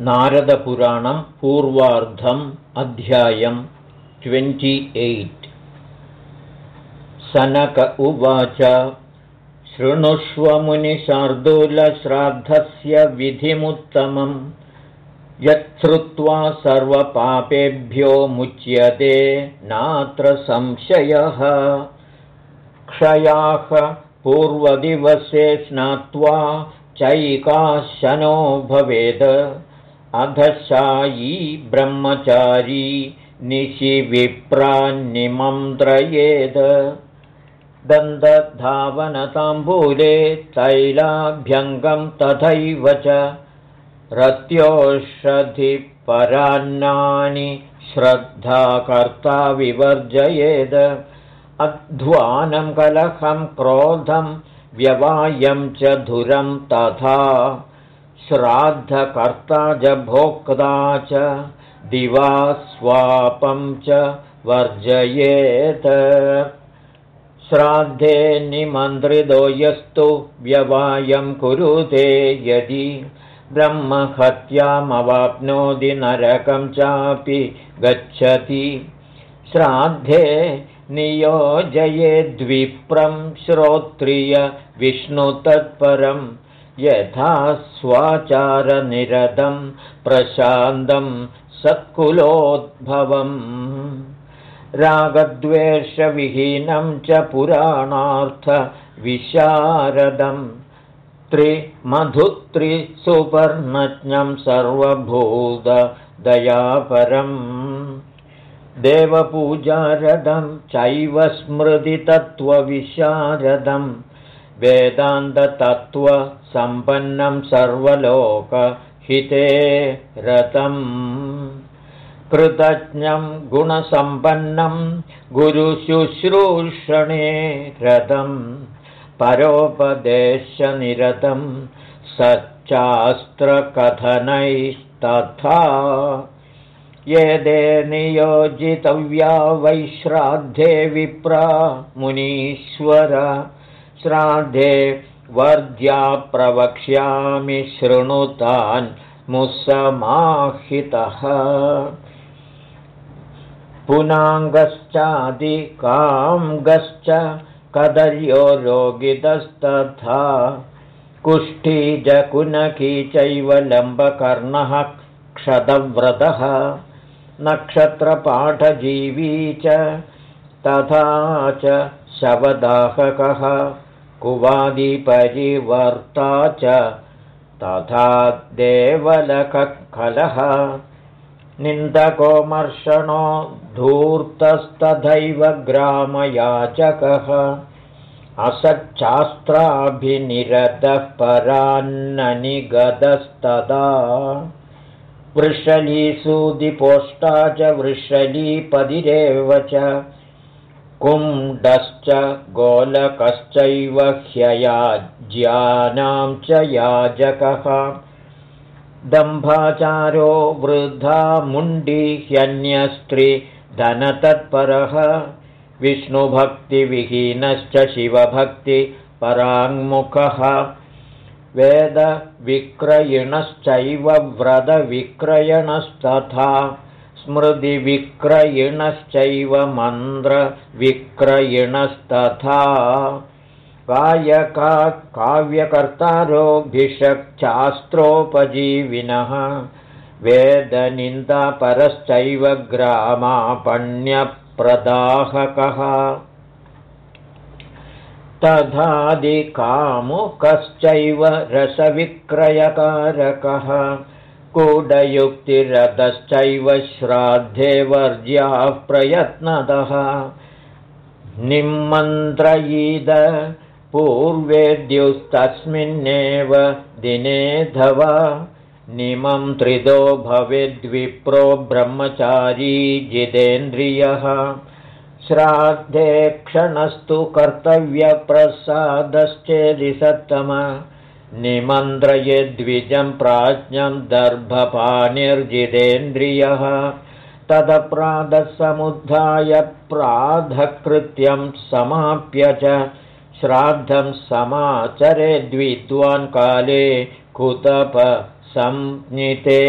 नारदपुराणं पूर्वार्धम् अध्यायं twenty eight. सनक उवाच शृणुष्वमुनिशार्दूलश्राद्धस्य विधिमुत्तमम् यच्छ्रुत्वा सर्वपापेभ्यो मुच्यते नात्र संशयः। क्षयाः पूर्वदिवसे स्नात्वा चैकाशनो भवेद अधशायी ब्रह्मचारी निशिविप्रान्निमन्त्रयेद। दन्तधावनताम्बूले तैलाभ्यङ्गं तथैव च रत्योषधिपरान्नानि श्रद्धाकर्ता विवर्जयेद। अध्वानं कलहं क्रोधं व्यवायं च धुरं तथा श्राद्धकर्ता च भोक्ता च दिवा स्वापं च वर्जयेत्। श्राद्धे निमन्त्रितो यस्तु व्यवायं कुरुते यदि ब्रह्महत्यामवाप्नोति नरकं चापि गच्छति। श्राद्धे नियोजयेद्विप्रं श्रोत्रिय विष्णुतत्परं यथा स्वाचारनिरतं प्रशान्तं सत्कुलोद्भवम् रागद्वेषविहीनं च पुराणार्थविशारदं त्रिमधुत्रिसुपर्णज्ञं सर्वभूतदयापरम् देवपूजारदं चैव स्मृतितत्त्वविशारदं वेदान्ततत्त्वसम्पन्नं सर्वलोकहिते रतम्। कृतज्ञं गुणसम्पन्नं गुरुशुश्रूषणे रतं परोपदेशनिरतं सच्चास्त्रकथनैस्तथा। ये दे नियोजितव्या वैश्राद्धे विप्रा मुनीश्वर श्राद्धे वर्ध्या प्रवक्ष्यामि शृणुतान् मुसमाहितः। पुनाङ्गश्चादिकाङ्गश्च कदर्यो रोगितस्तथा। कुष्ठीजकुनकी चैव लम्बकर्णः क्षतव्रतः। नक्षत्रपाठजीवी च तथा च शवदाहकः कुवादिपरिवर्ता च तथा देवलकखलः निन्दकोमर्षणो धूर्तस्तथैव ग्रामयाचकः। असच्चास्त्राभिनिरतः परान्ननिगतस्तदा वृषलीसूदिपोष्टा च वृषलीपदिरेव च कुण्डश्च गोलकश्चैव ह्ययाज्यानां च याजकः। दम्भाचारो वृद्धा मुण्डी ह्यन्यस्त्रीधनतत्परः विष्णुभक्तिविहीनश्च शिवभक्तिपराङ्मुखः वेदविक्रयिणश्चैव व्रतविक्रयणस्तथा स्मृतिविक्रयिणश्चैव मन्त्रविक्रयिणस्तथा गायका काव्यकर्तारोऽभिषक्शास्त्रोपजीविनः वेदनिन्दापरश्चैव ग्रामापण्यप्रदाहकः। तथादिकामुकश्चैव रसविक्रयकारकः कूडयुक्तिरथश्चैव श्राद्धे वर्ज्याः प्रयत्नतः। निमन्त्रयीद पूर्वेद्युस्तस्मिन्नेव दिनेऽधवा निमन्त्रितो भवेद्विप्रो ब्रह्मचारी जितेन्द्रियः। श्राद्धे क्षणस्तु कर्तव्यप्रसादश्चेदि सत्तम निमन्त्रयेद्विजं प्राज्ञं दर्भपानिर्जितेन्द्रियः तदप्रादसमुद्धाय प्राधकृत्यं समाप्य च श्राद्धं समाचरे द्विद्वान् काले कुतप संज्ञिते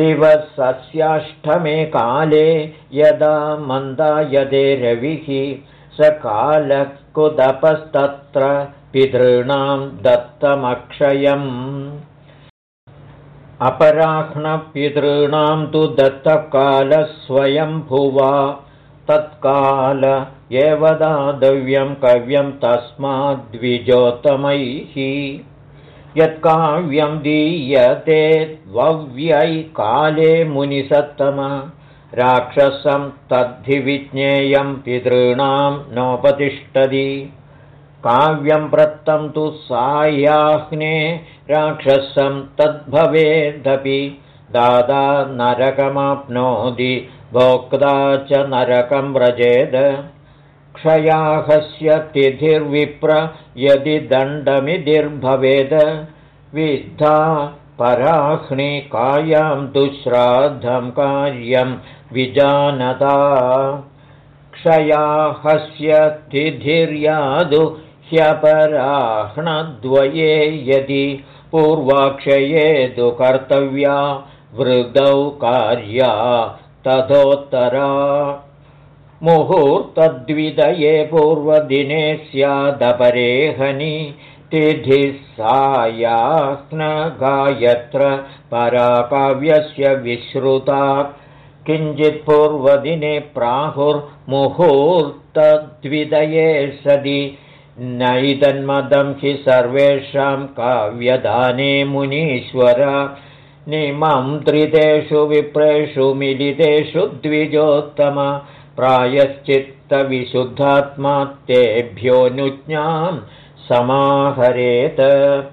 दिवसस्याष्टमे काले यदा मन्दायदे रविः स कालकुदपस्तत्र पितॄणां दत्तमक्षयम्। अपराह्णपितॄणां तु दत्तकालस्वयम्भुवा तत्काल एव दातव्यं कव्यं तस्माद्विजोत्तमैः। यत्काव्यं दीयते द्वव्यै काले मुनिसत्तम राक्षसं तद्धिविज्ञेयं पितॄणां नोपतिष्ठति काव्यं प्रत्तं तु सायाह्ने राक्षसं तद्भवेदपि। दादा नरकमाप्नोति भोक्ता च नरकं व्रजेद। क्षयाहस्य तिथिर्विप्र यदि दण्डमितिर्भवेद। विद्धा पराह्नि कायां दुःश्राद्धं कार्यं विजानता। क्षयाहस्य तिथिर्यादु ह्यपराह्णद्वये यदि पूर्वाक्षये तु कर्तव्या वृद्धौ कार्या तथोत्तरा मुहूर्तद्विदये पूर्वदिने स्यादपरेहनि तिथिः सायाह्नगायत्र पराकाव्यस्य विश्रुता। किञ्चित् पूर्वदिने प्राहुर्मुहूर्तद्विदये सदि नैतन्मदं हि सर्वेषां काव्यदाने मुनीश्वर। निमन्त्रितेषु विप्रेषु मिलितेषु द्विजोत्तम। प्रायश्चित्तविशुद्धात्मा तेभ्योऽनुज्ञां समाहरेत्।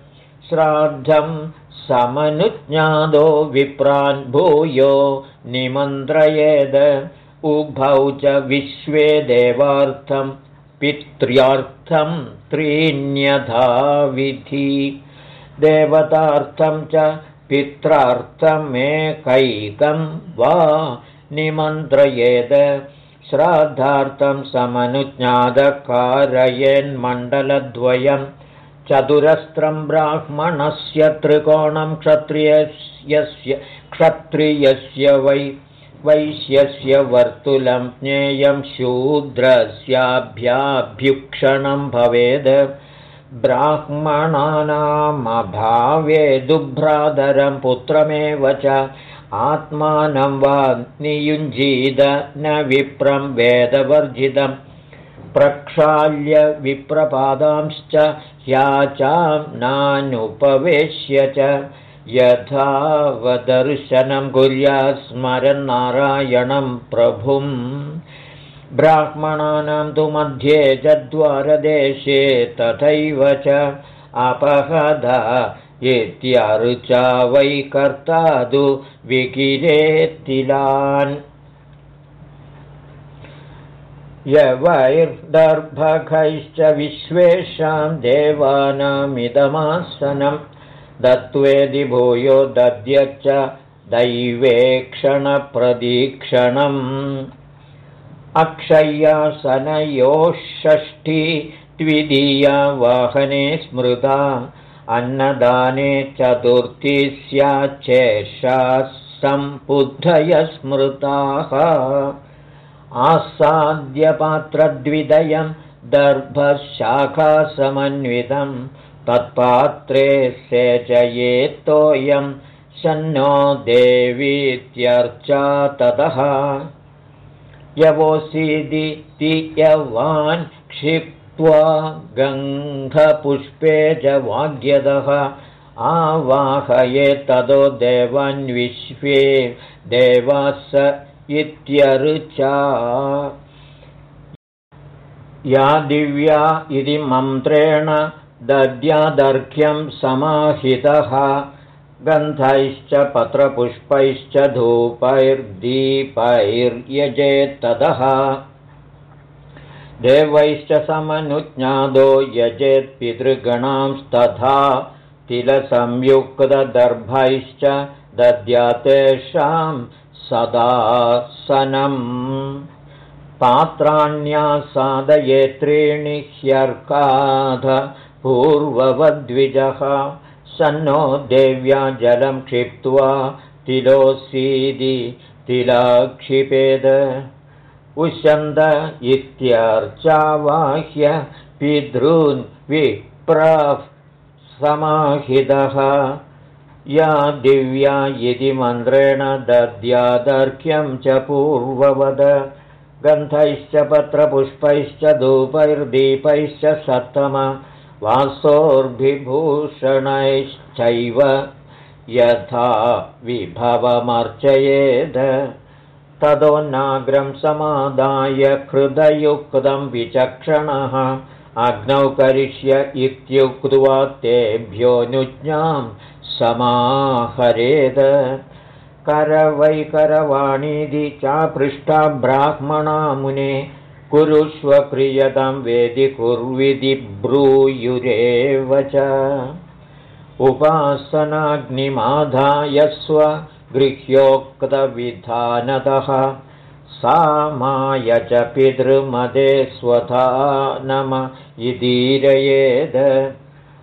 श्राद्धं समनुज्ञादो विप्रान् भूयो निमन्त्रयेद। उभौ च विश्वे देवार्थं पित्र्यार्थं त्रीण्यथा विधि। देवतार्थं च पित्रार्थमेकैकं वा निमन्त्रयेद। श्राद्धार्थं समनुज्ञातकारयन्मण्डलद्वयं। चतुरस्त्रं ब्राह्मणस्य त्रिकोणं क्षत्रियस्य क्षत्रियस्य वै वैश्यस्य वर्तुलं ज्ञेयं शूद्रस्याभ्याभ्युक्षणं भवेद्। ब्राह्मणानामभावे दुभ्राधरं पुत्रमेव च आत्मानं वा नियुञ्जीद न विप्रं वेदवर्जितं। प्रक्षाल्य विप्रपादांश्च ह्याचां नानुपवेश्य च यथावदर्शनं कुर्यात् स्मरन्नारायणं प्रभुम्। ब्राह्मणानां तु मध्ये चद्वारदेशे तथैव च अपहदा। इत्यर्चा वै कर्तादु विकिरेत्तिलान्। यवैर्दर्भकैश्च विश्वेषां देवानामिदमासनं दत्त्वेदि भूयो दद्यच्च दैवेक्षणप्रदीक्षणम्। अक्षय्यासनयोः षष्ठी द्वितीया वाहने स्मृता अन्नदाने चतुर्थी स्याच्चेषाः सम्बुद्धय स्मृताः। आसाद्यपात्रद्विदयं दर्भशाखासमन्वितं तत्पात्रे सेचयेत्तोऽयं शन्नो देवीत्यर्चा ततः यवोऽसीदिति यवान् क्षिप्त्वा गङ्घपुष्पे च वाग्यदः आवाहये ततो देवान्विश्वे देवास इत्यरुचा। या दिव्या इति मन्त्रेण दद्यादर्घ्यं समाहितः गन्धैश्च पत्रपुष्पैश्च धूपैर्दीपैर्यजेत्ततः देवैश्च समनुज्ञादो यजेत्पितृगणांस्तथा तिलसंयुक्तदर्भैश्च दद्यातेषां सदासनम्। पात्राण्यासादये त्रीणि ह्यर्काध पूर्ववद्विजः। सन्नो देव्या जलं क्षिप्त्वा तिलोऽसीदि तिलाक्षिपेद। उशन्द इत्यर्चावाह्य पितॄन् विप्रः समाहितः। या दिव्या इति मन्त्रेण दद्यादर्घ्यं च पूर्ववद। गन्धैश्च पत्रपुष्पैश्च धूपैर्दीपैश्च सत्तम वासोर्भिभूषणैश्चैव यथा विभवमर्चयेद। ततोन्नाग्रं समादाय हृदयुक्तं विचक्षणः। अग्नौ करिष्य इत्युक्त्वा तेभ्योऽनुज्ञां समाहरेद। करवैकरवाणीति चापृष्टा ब्राह्मणा मुने कुरुष्व क्रियतां वेदि कुर्विधि ब्रूयुरेव च। उपासनाग्निमाधाय स्व गृह्योक्तविधानतः सा माय च पितृमदे स्वथा नम इदीरयेद।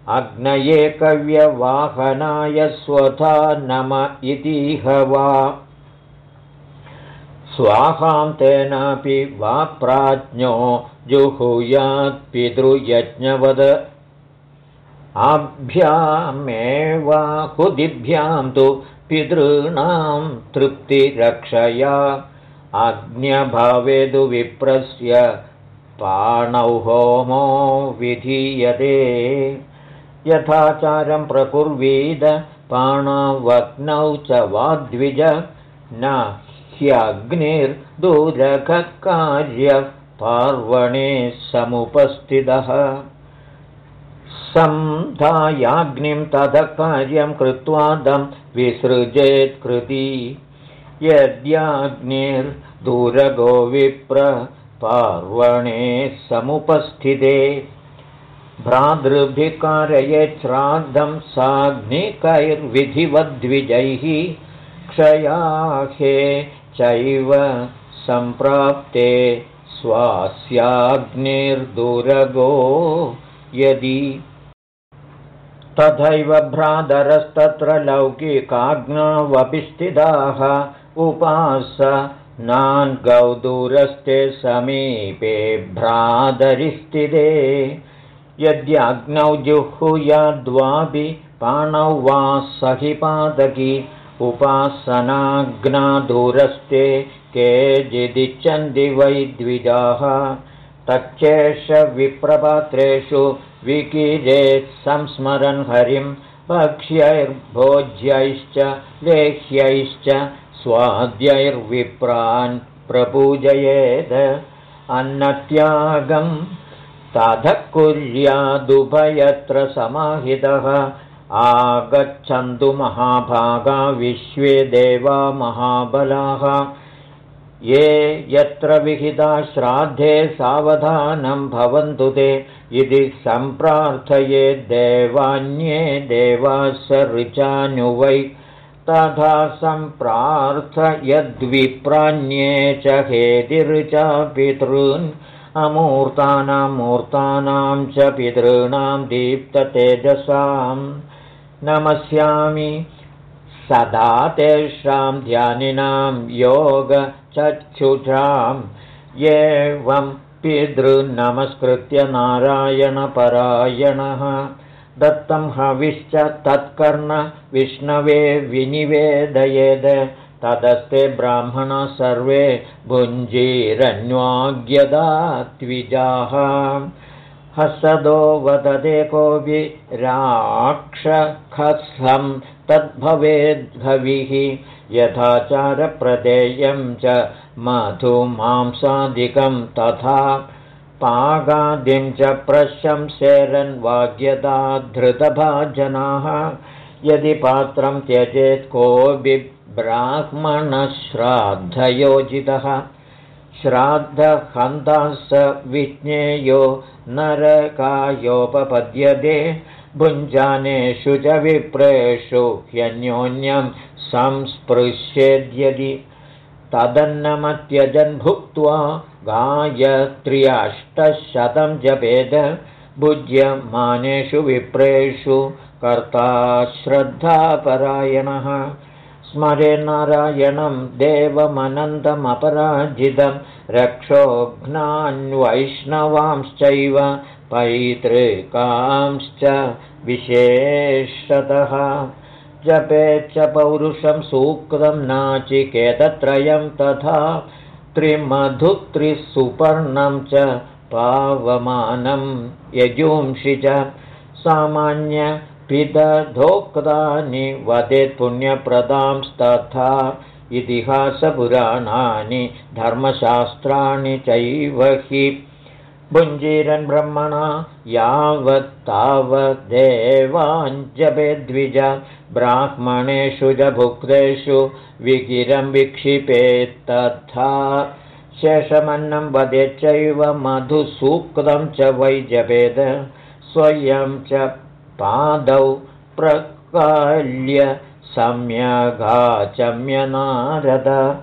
अग्नये कव्यवाहनाय स्वथा नम इतिह वा स्वाहां तेनापि वा प्राज्ञो जुहुयात्पितृयज्ञवद आभ्यामेवाहुदिभ्यां तु पितॄणां तृप्तिरक्षया। विप्रस्य पाणौ होमो विधीयते। यथाचारं प्रकुर्वीद पाणवग्नौ च वाद्विज न ह्यग्निर्दुरघकार्यः पार्वणे समुपस्थितः। संधायाग्निं ततः कार्यं कृत्वा दं विसृजेत्कृति यद्याग्निर्दूरगो पार्वणे समुपस्थिते। भ्रातृभिकारयेच्छ्राद्धं साग्निकैर्विधिवद्विजैः। क्षयाहे चैव सम्प्राप्ते स्वास्याग्निर्दुरगो यदि तथैव भ्रातरस्तत्र लौकिकाग्नावपि स्थिताः उपास नान्गौदूरस्ते समीपे भ्रातरिस्थिते। यद्याग्नौ जुहुयाद्वापि पाणौ वा सहिपादकी उपासनाग्नादूरस्ते केचिदिच्छन्ति वै द्विजाः। तच्चेष विप्रपात्रेषु विकिरेत् संस्मरन् हरिं भक्ष्यैर्भोज्यैश्च लेह्यैश्च स्वाद्यैर्विप्रान् प्रपूजयेत् अन्नत्यागं ततः कुर्यादुभयत्र समाहितः आगच्छन्तु महाभागा विश्वे देवा महाबलाः। ये यत्र विहिता श्राद्धे सावधानं भवन्तु ते। इति सम्प्रार्थये देवान्ये देवास ऋचानुवै तथा सम्प्रार्थयद्विप्राण्ये च हेतिऋचा पितॄन् अमूर्तानां मूर्तानां च पितॄणां दीप्ततेजसां नमस्यामि। सदा तेषां ध्यानिनां योगचक्षुषाम् एवं पितृन्नमस्कृत्य नारायणपरायणः। दत्तं हविश्च तत्कर्ण विष्णवे विनिवेदयेद। तदस्ते ब्राह्मण सर्वे भुञ्जीरन्वाग्यदात्विजाः हसदो वदते कोऽपि राक्षखसं तद्भवेद्भविः यथाचारप्रदेयं च मधुमांसादिकं तथा पागादिं च प्रशंसेरन्वाग्यता धृतभाजनाः यदि पात्रं त्यजेत् कोऽपि ब्राह्मणश्राद्धयोजितः श्राद्धहन्ता स विज्ञेयो नरकायोपपद्यते भुञ्जानेषु च विप्रेषु ह्यन्योन्यं संस्पृश्येद्यदि। तदन्नमत्यजन् भुक्त्वा गायत्र्यष्टशतं जपेद भुज्यमानेषु विप्रेषु कर्ता श्रद्धापरायणः स्मरे नारायणं देवमनन्तमपराजितं रक्षोघ्नान्वैष्णवांश्चैव पैतृकांश्च विशेषतः। जपेच्च पौरुषं सूक्तं नाचिकेतत्रयं तथा त्रिमधुत्रिसुपर्णं च पावमानं यजूंषि च। सामान्यपिदधोक्तानि वदेत् पुण्यप्रदांस्तथा इतिहासपुराणानि धर्मशास्त्राणि चैव हि भुञ्जीरन् ब्रह्मणा यावत्तावदेवाञ्जपेद्विज ब्राह्मणेषु च भुक्तेषु विगिरं विक्षिपेत्तथा शेषमन्नं वदेच्चैव मधुसूक्तं च वै जपेद स्वयं च पादौ प्रकाल्य सम्यगाचम्यनारद।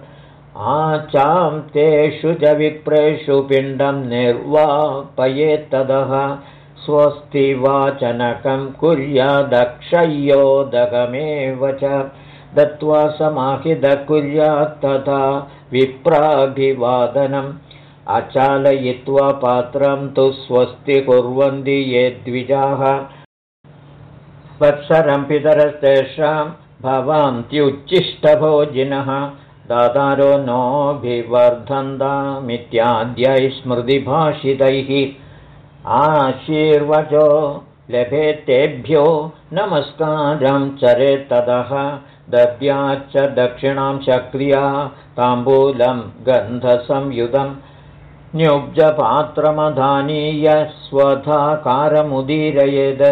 आचां तेषु च विप्रेषु पिण्डं निर्वापयेत्तदः। स्वस्ति वाचनकं कुर्यादक्षय्योदकमेव च। दत्त्वा समाहिदकुर्यात्तथा विप्राभिवादनम् अचालयित्वा पात्रं तु स्वस्ति कुर्वन्ति ये द्विजाः वत्सरं पितरस्तेषां भवन्त्युच्चिष्टभोजिनः दातारो नोऽभिवर्धन्तामित्याद्यै स्मृतिभाषितैः। आशीर्वचो लभेत्तेभ्यो नमस्कारं चरेत्तदः। दद्याच्च दक्षिणां शक्रिया ताम्बूलं गन्धसंयुधं। न्युब्जपात्रमधानीय स्वधाकारमुदीरयेद्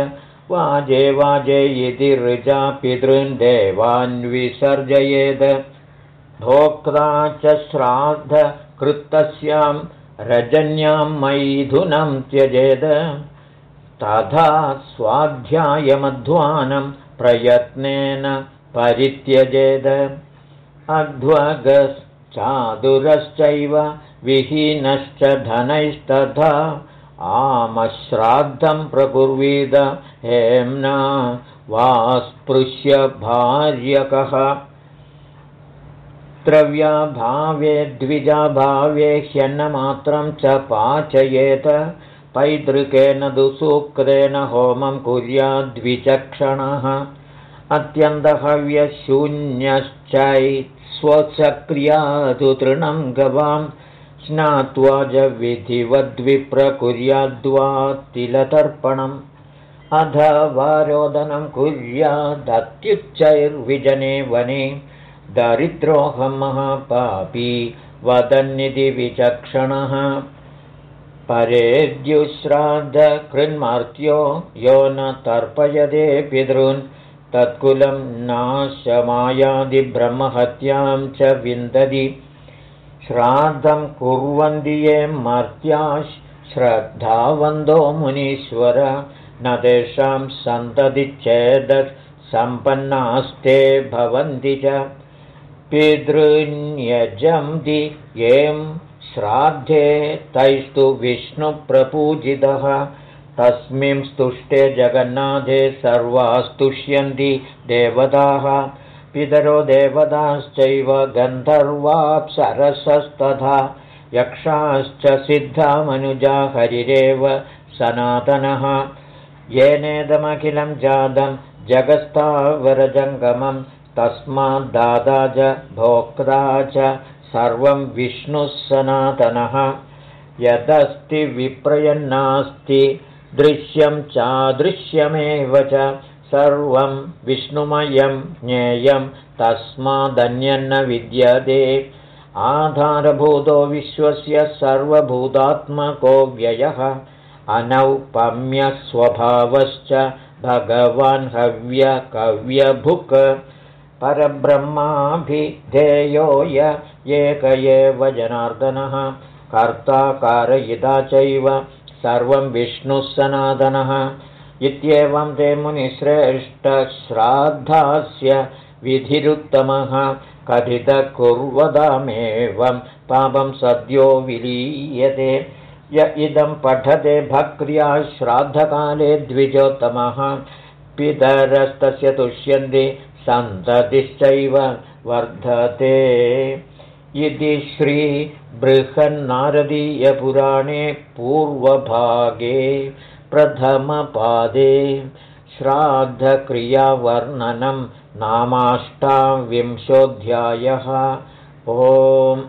वाजे वाजे इति ऋजा पितृन्देवान्विसर्जयेद्। भोक्ता च श्राद्धकृत्तस्यां रजन्यां मैथुनं त्यजेद। तथा स्वाध्यायमध्वानं प्रयत्नेन परित्यजेद। अध्वगश्चादुरश्चैव विहीनश्च धनैस्तथा आमश्राद्धं प्रकुर्वीद हेम्ना वा स्पृश्य भार्यकः द्रव्याभावे द्विजाभावे ह्यन्नमात्रं च पाचयेत। पैतृकेन दुसूक्तेन होमं कुर्याद्विचक्षणः अत्यन्तहव्यशून्यश्चै स्वचक्रियातु तृणं गवां स्नात्वा च विधिवद्विप्रकुर्याद्वा तिलतर्पणम् अधवारोदनं कुर्यादत्युच्चैर्विजने वने दरिद्रोऽहं महापापी वदन्निधि विचक्षणः परेद्युश्राद्धकृन्मार्त्यो यो न तर्पयदे पितॄन्। तत्कुलं नाशमायादिब्रह्महत्यां च विन्दति श्राद्धं कुर्वन्ति ये मर्त्याश् श्रद्धावन्दो मुनीश्वर न तेषां सम्पन्नास्ते भवन्ति च। पितृन्यजन्ति यें श्राद्धे तैस्तु विष्णुप्रपूजितः तस्मिं स्तुष्टे जगन्नाथे सर्वास्तुष्यन्ति देवताः पितरो देवताश्चैव गन्धर्वाप्सरसस्तथा यक्षाश्च सिद्धामनुजा हरिरेव सनातनः। येनेदमखिलं जातं जगस्तावरजङ्गमं तस्माद्दादा च भोक्ता च सर्वं विष्णुः सनातनः। यदस्ति विप्रयन्नास्ति दृश्यं चादृश्यमेव च सर्वं विष्णुमयं ज्ञेयं तस्मादन्यन्न विद्यते। आधारभूतो विश्वस्य सर्वभूतात्मको व्ययः। अनौपम्यस्वभावश्च भगवान् हव्यकव्यभुक्। य एक एव जनार्दनः। कर्ता कारयिता चैव सर्वं विष्णुः सनातनः इत्येवं ते मुनिश्रेष्ठश्राद्धास्य विधिरुत्तमः कथितकुर्वदामेवं पापं सद्यो विलीयते। य इदं पठते भक्र्या श्राद्धकाले द्विजोत्तमः। पितरस्तस्य तुष्यन्ति सन्ततिश्चैव वर्धते। इति श्रीबृहन्नारदीयपुराणे पूर्वभागे प्रथमपादे श्राद्धक्रियावर्णनं नामाष्टाविंशोऽध्यायः। ओम्